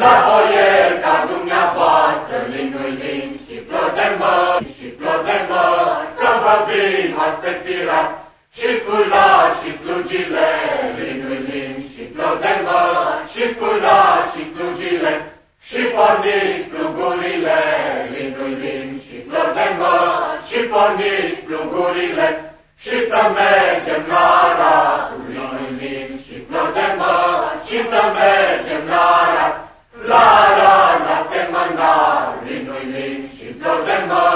La hoier ca dumneavoastră, linui lin și flori de măr, și flori de măr, probabil m-ar petira, și cular și plugile, linui lin și flori de măr, și cular și plugile, și pornit plugurile, linui lin și flori de măr, și pornit plugurile, și să mergem la arat, linui lin și flori Im November.